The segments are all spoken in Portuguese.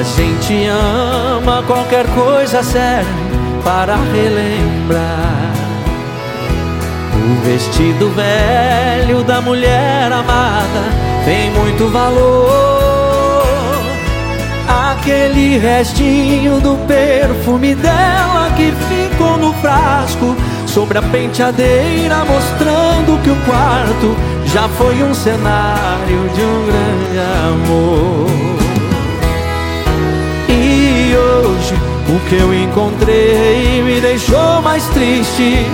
A gente ama, qualquer coisa serve para relembrar. O vestido velho da mulher amada tem muito valor. Aquele restinho do perfume dela que ficou no frasco sobre a penteadeira, mostrando que o quarto já foi um cenário de um grande amor. Que eu encontrei me deixou mais triste.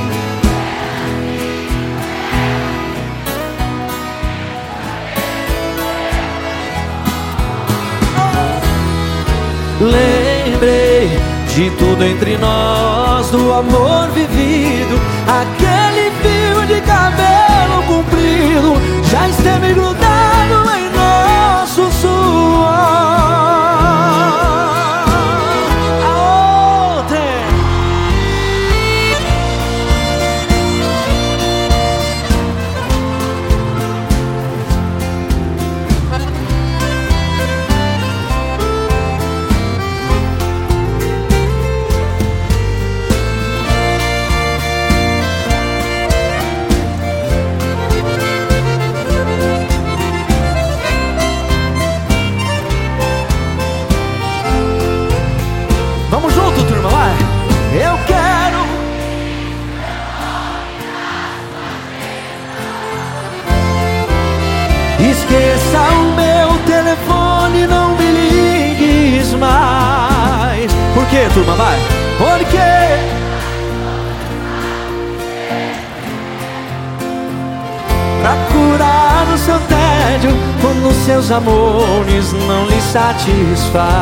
Lembrei de tudo entre nós, do amor que, turma, vai? Porque. Pra curar o seu tédio quando seus amores não lhe satisfaz.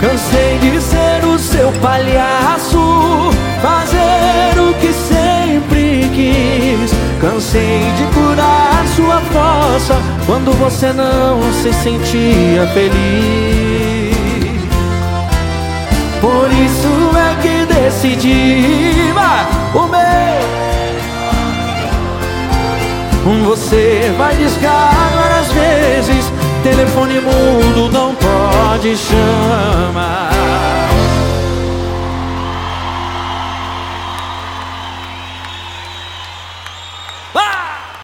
Cansei de ser o seu palhaço, fazer o que sempre quis. Cansei de curar sua fossa quando você não se sentia feliz. Por isso é que decidi o meu. Você vai discar várias vezes, telefone mudo não pode chamar.